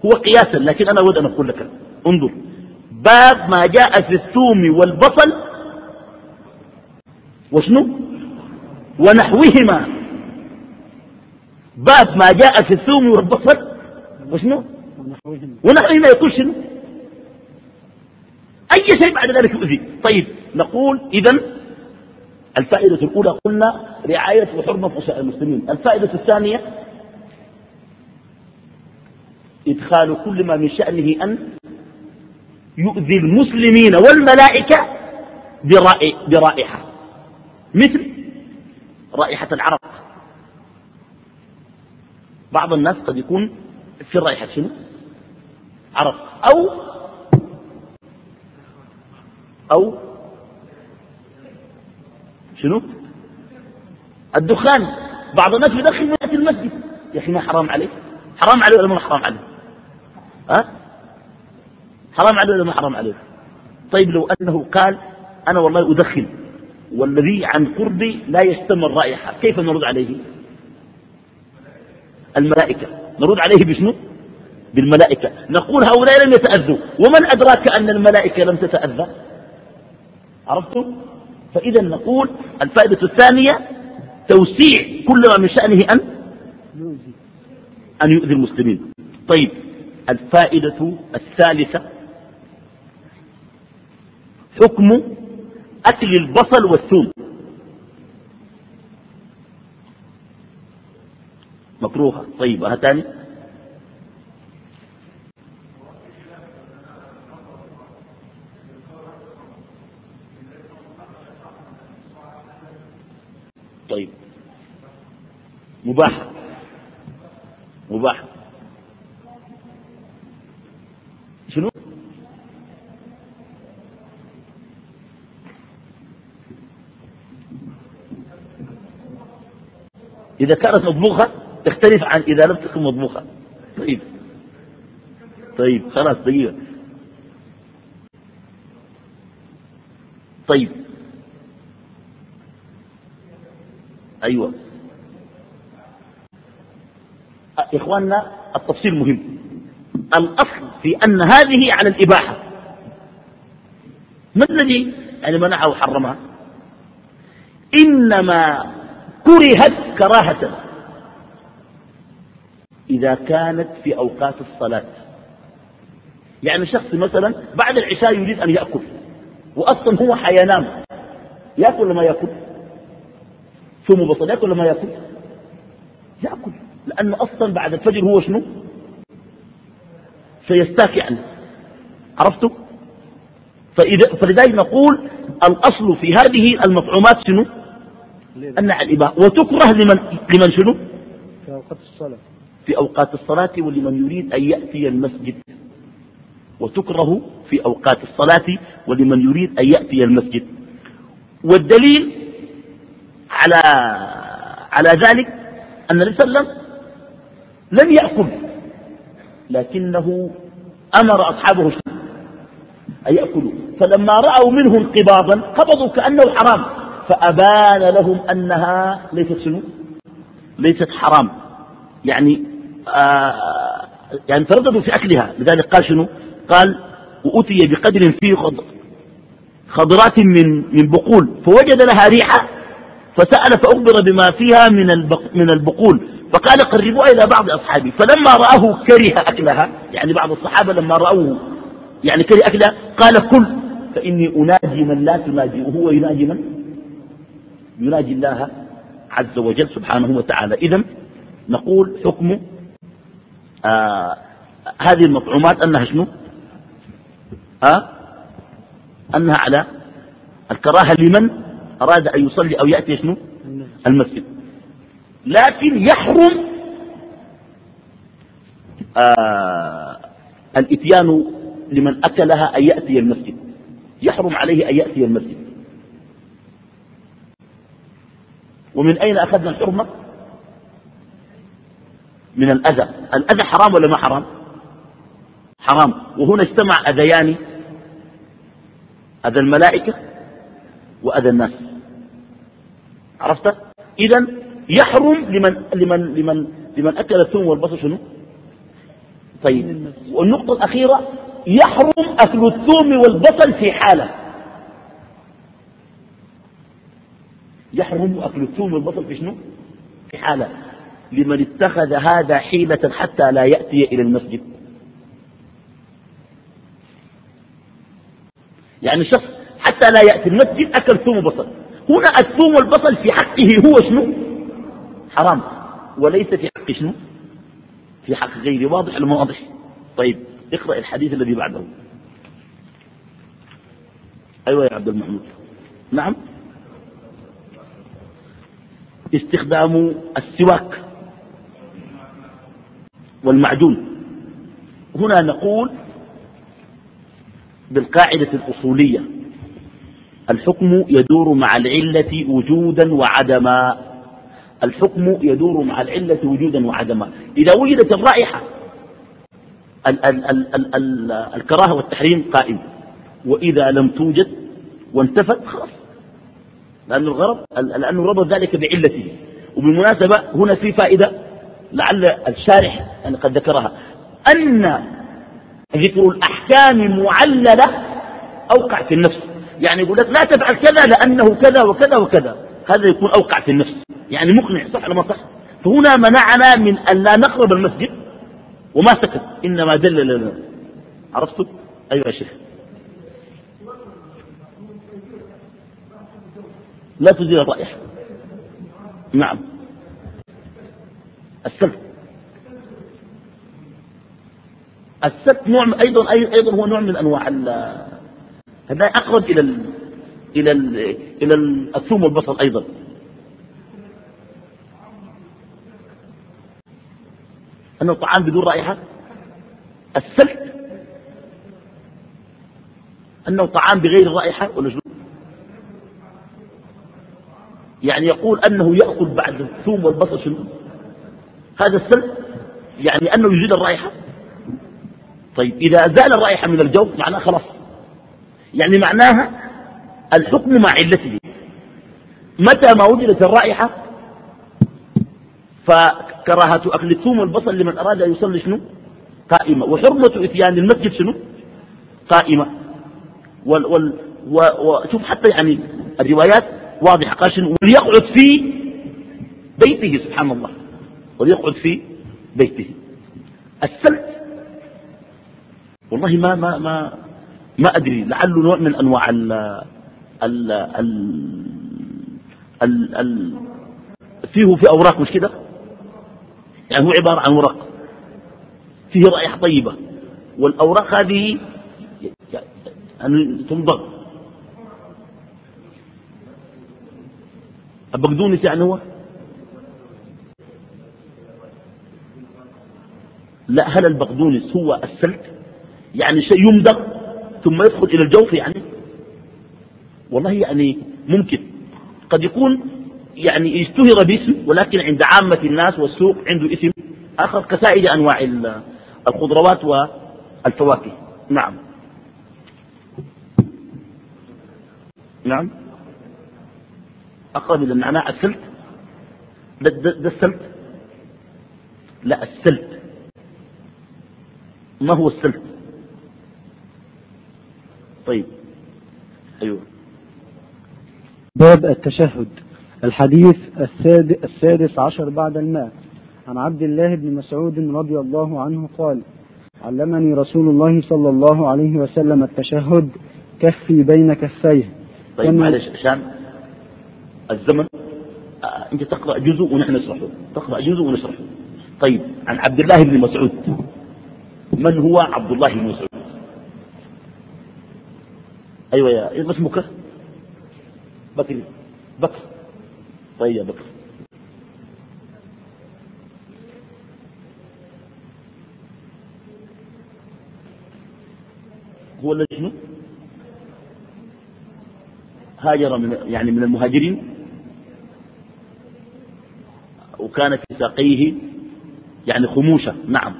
هو قياسا لكن أنا أود أن أقول لك انظر. باب ما جاء في الثوم والبصل وشنو؟ ونحوهما. باب ما جاء في الثوم والبصل وشنو؟ ونحوهما يقول شنو؟ أي شيء بعد ذلك يؤذي. طيب نقول إذا الفائدة الأولى قلنا رعاية وحرمة وسائل المسلمين. الفائدة الثانية إدخال كل ما من شأنه أن يؤذي المسلمين والملائكة برائحة. مثل رائحة العرق. بعض الناس قد يكون في رائحة شنو؟ عرق. أو أو شنو؟ الدخان. بعض الناس يدخل من المسجد. يا أخي ما حرام عليه حرام عليه ولا ما حرام عليه ها؟ حرام عليه ولا ما حرام عليه؟ طيب لو أنه قال أنا والله أدخن والذي عن قربي لا يشتم الرائحة كيف نرد عليه؟ الملائكة. نرد عليه بشنو؟ بالملائكة. نقول هؤلاء لم يتأذوا. ومن أدراك أن الملائكة لم تتأذى؟ عرفتم فإذا نقول الفائدة الثانية توسيع كل ما من شأنه أن أن يؤذي المسلمين. طيب الفائدة الثالثة حكم أكل البصل والثوم. مكروهة. طيب هاتاني طيب. مباح. مباح. شنو؟ إذا كانت مطبوخة تختلف عن إذا لم تكن مطبوخة. طيب. طيب خلاص دقيقة. طيب. أيوة. إخواننا التفصيل مهم. الأصل في أن هذه على الإباحة. ما الذي يعني منعها وحرمها؟ إنما كرهت كراهة. إذا كانت في أوقات الصلاة. يعني شخص مثلا بعد العشاء يريد أن يأكل. وأصلا هو حينام. يأكل ولا ما يأكل. ثم بصل يأكل ولا ما يأكل. يأكل. لأنه أصلا بعد الفجر هو شنو؟ سيستاكي عنه. عرفتوا فإذا فلذلك نقول الأصل في هذه المطعومات شنو؟ أنها الإباء وتكره لمن لمن شنو؟ في أوقات الصلاة. في أوقات الصلاة ولمن يريد أن يأتي المسجد. وتكره في أوقات الصلاة ولمن يريد أن يأتي المسجد. والدليل على على ذلك أن النبي صلى الله عليه وسلم لم يأكل لكنه أمر أصحابه أن يأكلوا. فلما رأوا منه انقباضا قبضوا كأنه حرام. فأبان لهم أنها ليست شنو؟ ليست حرام. يعني آه يعني ترددوا في أكلها. لذلك قال شنو؟ قال وأتي بقدر فيه خضرات من من بقول. فوجد لها ريحة فسأل فأخبر بما فيها من من البقول. فقال قربوها إلى بعض أصحابي. فلما رآه كره أكلها يعني بعض الصحابة لما رأوه يعني كره أكلها قال كل فإني أناجي من لا تناجي وهو يناجي من؟ يناجي الله عز وجل سبحانه وتعالى. إذا نقول حكم آه هذه المطعومات أنها شنو؟ آه؟ أنها على الكراهة لمن أراد أن يصلي أو يأتي شنو؟ المسجد. لكن يحرم آه الإتيان لمن أكلها أن يأتي المسجد. يحرم عليه أن يأتي المسجد. ومن أين أخذنا الحرمة من الأذى. الأذى حرام ولا ما حرام؟ حرام. وهنا اجتمع أذيان أذى الملائكة وأذى الناس. عرفت؟ إذا يحرم لمن لمن لمن لمن أكل الثوم والبصل شنو؟ طيب. والنقطة الأخيرة يحرم أكل الثوم والبصل في حالة. يحرم أكل الثوم والبصل في شنو؟ في حالة. لمن اتخذ هذا حيلة حتى لا يأتي إلى المسجد. يعني شخص حتى لا يأتي المسجد أكل ثوم وبصل. هنا الثوم والبصل في حقه هو شنو؟ حرام. وليس في حق شنو؟ في حق غيره واضح ولا واضح؟ طيب اقرأ الحديث الذي بعده. أيوة يا عبد المحمود. نعم؟ استخدام السواك والمعجون هنا نقول بالقاعدة الأصولية الحكم يدور مع العلة وجودا وعدما. الحكم يدور مع العلة وجودا وعدما. إذا وجدت الرائحة ال ال ال ال ال الكراهة والتحريم قائم. وإذا لم توجد وانتفت خلاص. لأن الغرض لأنه ربط ذلك بعلته. وبالمناسبة هنا في فائدة لعل الشارح يعني قد ذكرها. أن ذكر الأحكام معللة أوقع في النفس. يعني يقول لك لا تفعل كذا لأنه كذا وكذا وكذا. هذا يكون أوقع في النفس. يعني مقنع صح ولا ما صح؟ فهنا منعنا من أن لا نقرب المسجد. وما سكت. إنما دل لنا عرفتوا أيها يا لا تزيل الرائحة. نعم. السلف السلف نوع أيضا أيضا هو نوع من أنواع هذا أقرب إلى ال إلى ال إلى الثوم والبصل أيضا. أنه طعام بدون رائحة. السلت أنه طعام بغير رائحة ولا شو يعني يقول أنه يأكل بعد الثوم والبصل شنو؟ هذا السلت يعني أنه يزيد الرائحة؟ طيب إذا زال الرائحة من الجو معناه خلاص. يعني معناها الحكم مع علته. متى ما وجدت الرائحة فكراهة أكل الثوم والبصل لمن أراد أن يصلي شنو؟ قائمة. وحرمة إتيان المسجد شنو؟ قائمة. وال وال وشوف حتى يعني الروايات واضحة قال شنو؟ وليقعد في بيته سبحان الله. وليقعد في بيته. السلت والله ما ما ما ما أدري. لعله نوع من أنواع ال ال ال ال فيه في أوراق مش كده؟ يعني هو عبارة عن ورق فيه رائحة طيبة. والأوراق هذه يعني تنضغ البقدونس يعني هو؟ لا هل البقدونس هو السلك؟ يعني شيء يمضغ ثم يدخل إلى الجوف يعني؟ والله يعني ممكن. قد يكون يعني اشتهر باسم ولكن عند عامة الناس والسوق عنده اسم آخر كسائر أنواع الخضروات والفواكه. نعم. نعم. أقرب إلى المعنى السلت ده, ده, ده السلت. لا السلت. ما هو السلت؟ طيب. أيوه. باب التشهد. الحديث السادس عشر بعد الماء عن عبد الله بن مسعود رضي الله عنه قال علمني رسول الله صلى الله عليه وسلم التشهد كفي بين كفيه. طيب معلش عشان الزمن آه انت تقرأ جزء ونحن نشرحه. تقرأ جزء ونشرحه. طيب عن عبد الله بن مسعود. من هو عبد الله بن مسعود؟ أيوة يا إيه اسمك. بكر بكر. طيب يا بكر. هو اللي شنو؟ هاجر من يعني من المهاجرين. وكان في ساقيه يعني خموشة نعم.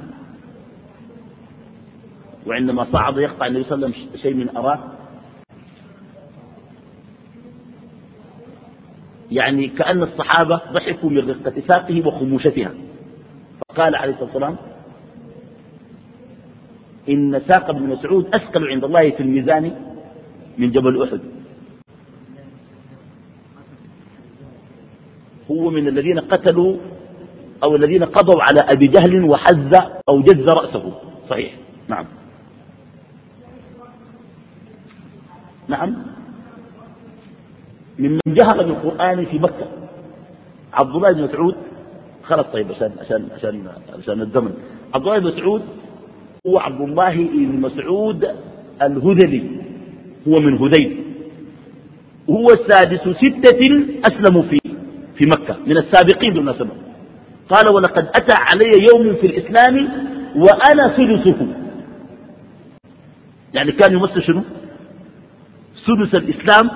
وعندما صعد يقطع النبي صلى الله عليه وسلم شيء من أراه يعني كأن الصحابة ضحكوا من رقة ساقه وخموشتها. فقال عليه الصلاة والسلام إن ساق ابن مسعود أثقل عند الله في الميزان من جبل أحد. هو من الذين قتلوا أو الذين قضوا على أبي جهل وحز أو جز رأسه. صحيح. نعم. نعم. ممن جهر بالقرآن في مكة. عبد الله بن مسعود. خلص طيب عشان عشان عشان عشان الزمن عبد الله بن مسعود هو عبد الله بن مسعود الهذلي. هو من هذيل. وهو السادس ستة أسلموا في في مكة من السابقين بالمناسبة قال ولقد أتى علي يوم في الإسلام وأنا سدسه. يعني كان يمثل شنو؟ سدس الإسلام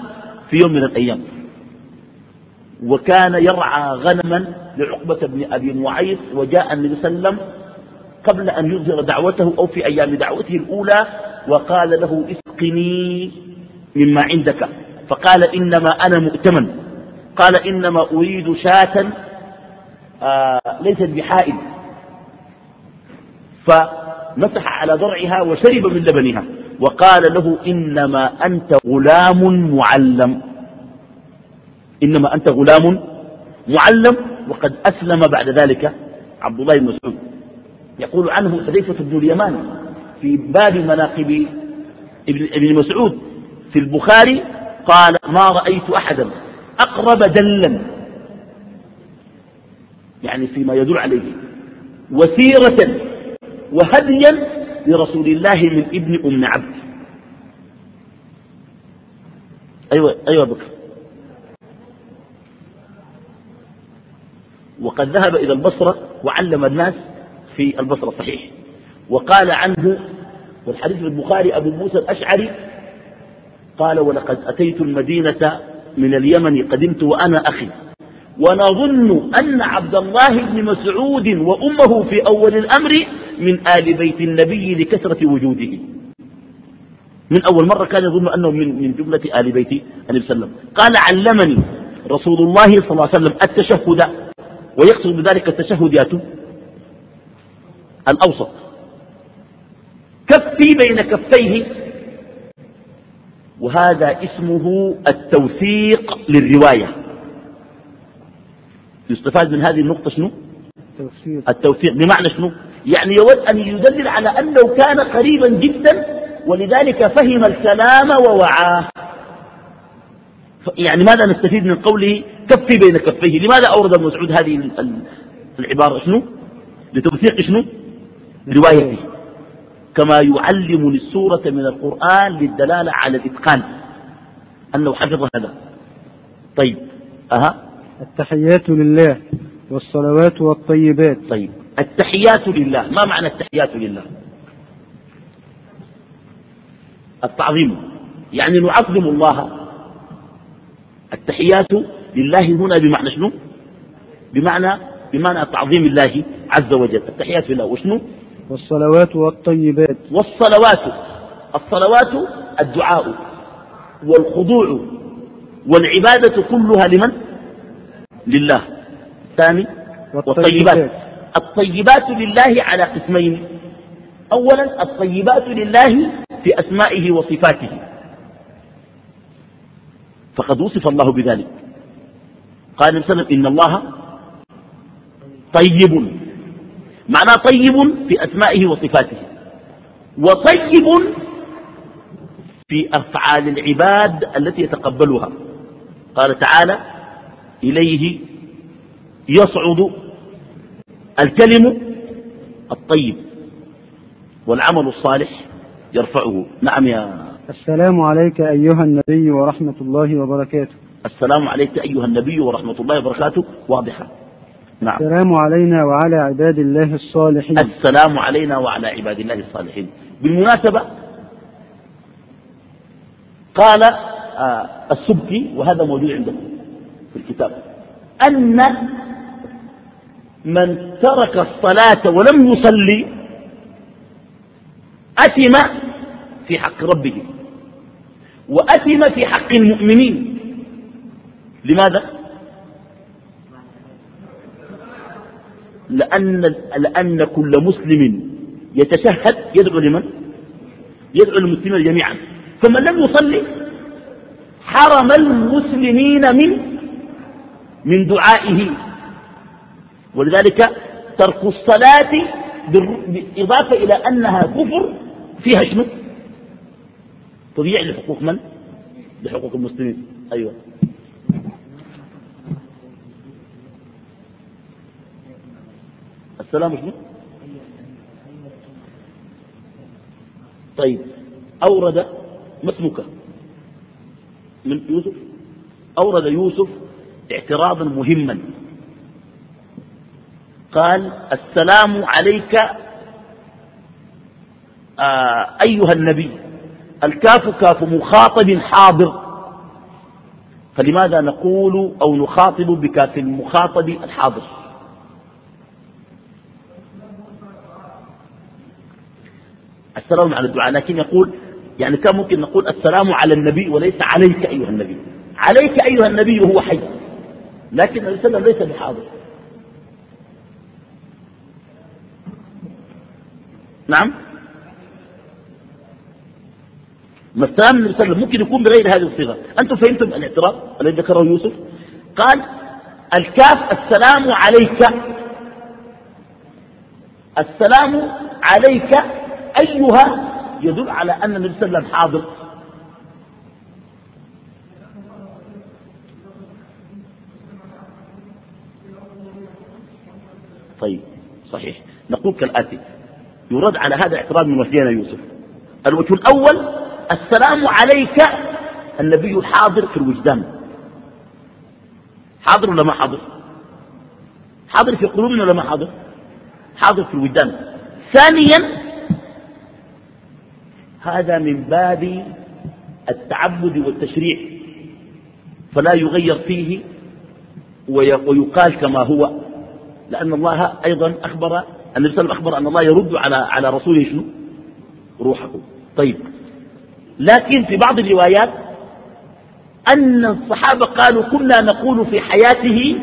في يوم من الأيام. وكان يرعى غنما لعقبة بن أبي معيط وجاء النبي صلى الله عليه وسلم قبل أن يظهر دعوته أو في أيام دعوته الأولى وقال له اسقني مما عندك. فقال إنما أنا مؤتمن. قال إنما أريد شاة آه ليست بحائل فمسح على ضرعها وشرب من لبنها. وقال له إنما أنت غلام معلم. إنما أنت غلام معلم وقد أسلم بعد ذلك عبد الله بن مسعود. يقول عنه حذيفة بن اليمان في باب مناقب ابن مسعود في البخاري قال ما رأيت أحدا أقرب دلا. يعني فيما يدل عليه. وسيرة وهديا لرسول الله من ابن أم عبد. أيوة, أيوة بكر. وقد ذهب إلى البصرة وعلم الناس في البصرة صحيح وقال عنه والحديث البخاري أبو موسى الأشعري قال ولقد أتيت المدينة من اليمن قدمت وأنا أخي. ونظن أن عبد الله بن مسعود وأمه في أول الأمر من آل بيت النبي لكثرة وجوده. من أول مرة كان يظن أنه من, من جملة آل بيت النبي صلى الله عليه وسلم. قال علمني رسول الله صلى الله عليه وسلم التشهد. ويقصد بذلك التشهد ياتو الأوسط. كفي بين كفيه وهذا اسمه التوثيق للرواية. يستفاد من هذه النقطة شنو؟ التوثيق, التوثيق. بمعنى شنو؟ يعني يود أن يدلل على أنه كان قريبا جدا ولذلك فهم الكلام ووعاه. يعني ماذا نستفيد من قوله كفي بين كفيه؟ لماذا أورد ابن مسعود هذه العبارة شنو؟ لتوثيق شنو؟ روايته كما يعلمني السورة من القرآن للدلالة على الإتقان. أنه حفظ هذا. طيب. أها. التحيات لله والصلوات والطيبات. طيب. التحيات لله. ما معنى التحيات لله؟ التعظيم. يعني نعظم الله. التحيات لله هنا بمعنى شنو؟ بمعنى بمعنى تعظيم الله عز وجل. التحيات لله. وشنو؟ والصلوات والطيبات. والصلوات الصلوات الدعاء والخضوع والعبادة كلها لمن؟ لله. ثاني والطيبات. الطيبات لله على قسمين. أولا الطيبات لله في أسمائه وصفاته. فقد وصف الله بذلك. قال النبي صلى الله عليه وسلم إن الله طيب. معناه طيب في أسمائه وصفاته. وطيب في أفعال العباد التي يتقبلها. قال تعالى إليه يصعد الكلم الطيب والعمل الصالح يرفعه. نعم يا السلام عليك أيها النبي ورحمة الله وبركاته. السلام عليك أيها النبي ورحمة الله وبركاته. واضحة. نعم. السلام علينا وعلى عباد الله الصالحين. السلام علينا وعلى عباد الله الصالحين. بالمناسبة قال آه السبكي وهذا موجود عندكم في الكتاب أن من ترك الصلاة ولم يصلي أثم في حق ربه وأثم في حق المؤمنين. لماذا؟ لأن, لأن كل مسلم يتشهد يدعو لمن؟ يدعو المسلمين جميعا. فمن لم يصلي حرم المسلمين من من دعائه. ولذلك ترك الصلاة بالإضافة إلى أنها كفر فيها شنو؟ تضيع لحقوق من؟ لحقوق المسلمين. أيوة. السلام شنو؟ طيب أورد ما اسمك من يوسف؟ أورد يوسف اعتراضا مهما. قال السلام عليك آه أيها النبي الكاف كاف مخاطب حاضر. فلماذا نقول أو نخاطب بكاف المخاطب الحاضر؟ السلام على الدعاء لكن يقول يعني كان ممكن نقول السلام على النبي وليس عليك أيها النبي. عليك أيها النبي وهو حي. لكن النبي صلى الله عليه وسلم ليس بحاضر. نعم؟ ما السلام النبي صلى ممكن يكون بغير هذه الصيغة أنتم فهمتم الاعتراض الذي ذكره يوسف؟ قال الكاف السلام عليك. السلام عليك أيها يدل على أن النبي صلى الله عليه وسلم حاضر. طيب صحيح. نقول كالآتي. يرد على هذا الاعتراض من وجهين يوسف. الوجه الأول السلام عليك النبي الحاضر في الوجدان. حاضر ولا ما حاضر؟ حاضر في قلوبنا ولا ما حاضر؟ حاضر في الوجدان. ثانيا هذا من باب التعبد والتشريع فلا يغير فيه ويقال كما هو لأن الله أيضا أخبر النبي صلى الله عليه وسلم أخبر أن الله يرد على على رسوله شنو؟ روحه. طيب لكن في بعض الروايات أن الصحابة قالوا كنا نقول في حياته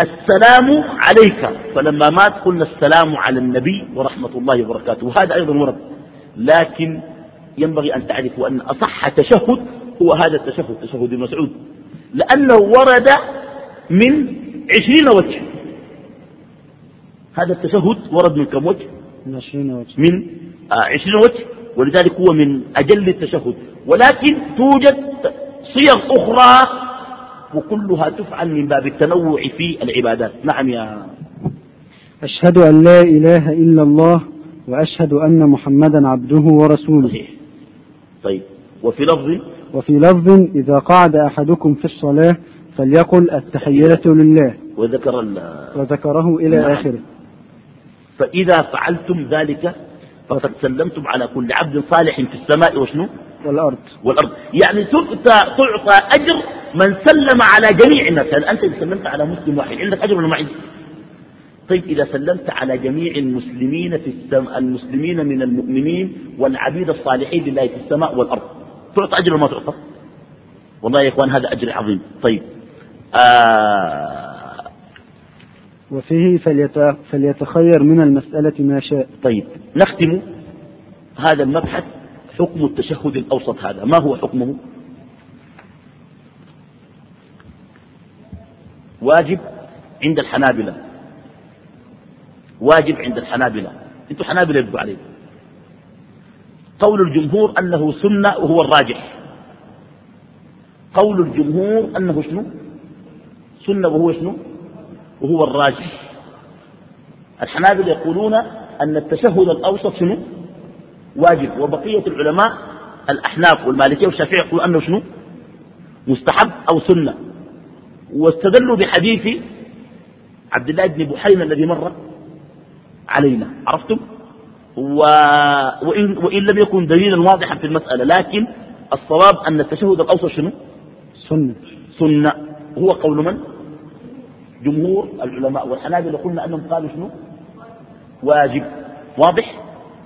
السلام عليك فلما مات قلنا السلام على النبي ورحمة الله وبركاته. وهذا أيضا ورد. لكن ينبغي أن تعرفوا أن أصح تشهد هو هذا التشهد تشهد ابن مسعود. لأنه ورد من عشرين وجه. هذا التشهد ورد من كم وجه؟ من عشرين وجه. من آه عشرين وجه ولذلك هو من أجل التشهد. ولكن توجد صيغ أخرى وكلها تفعل من باب التنوع في العبادات. نعم يا أشهد أن لا إله إلا الله وأشهد أن محمدا عبده ورسوله. صحيح طيب. وفي لفظ؟ وفي لفظ إذا قعد أحدكم في الصلاة فليقل التحيات لله. وذكر وذكره إلى نعم. آخره. فإذا فعلتم ذلك فقد سلمتم على كل عبد صالح في السماء وشنو؟ والأرض. والأرض. يعني تعطى, تعطى أجر من سلم على جميع الناس. يعني أنت إذا سلمت على مسلم واحد عندك أجر ولا ما عندك؟ طيب إذا سلمت على جميع المسلمين في السم... المسلمين من المؤمنين والعبيد الصالحين لله في السماء والأرض. تعطى أجر ما تعطى؟ والله يا إخوان هذا أجر عظيم. طيب آه وفيه فليت... فليتخير من المسألة ما شاء. طيب نختم هذا المبحث حكم التشهد الأوسط هذا. ما هو حكمه؟ واجب عند الحنابلة. واجب عند الحنابلة. أنتوا حنابلة يبدو عليه قول الجمهور أنه سنة وهو الراجح. قول الجمهور أنه شنو؟ سنة وهو شنو؟ وهو الراجح. الحنابلة يقولون أن التشهد الأوسط شنو؟ واجب. وبقية العلماء الأحناف والمالكية والشافعية يقولون أنه شنو؟ مستحب أو سنة. واستدلوا بحديث عبد الله بن بحيرة الذي مر علينا. عرفتم؟ و... وإن... وإن لم يكن دليلا واضحا في المسألة لكن الصواب أن التشهد الأوسط شنو؟ سنة. سنة. هو قول من؟ جمهور العلماء والحنابلة قلنا أنهم قالوا شنو؟ واجب. واضح؟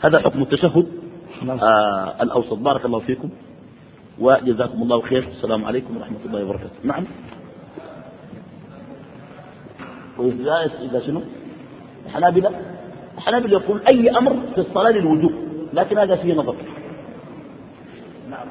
هذا حكم التشهد آه الأوسط. بارك الله فيكم. وجزاكم الله خير. السلام عليكم ورحمة الله وبركاته. نعم. وإذا إذا شنو؟ الحنابلة؟ الحنابل يقول أي أمر في الصلاة للوجوب لكن هذا فيه نظر. نعم.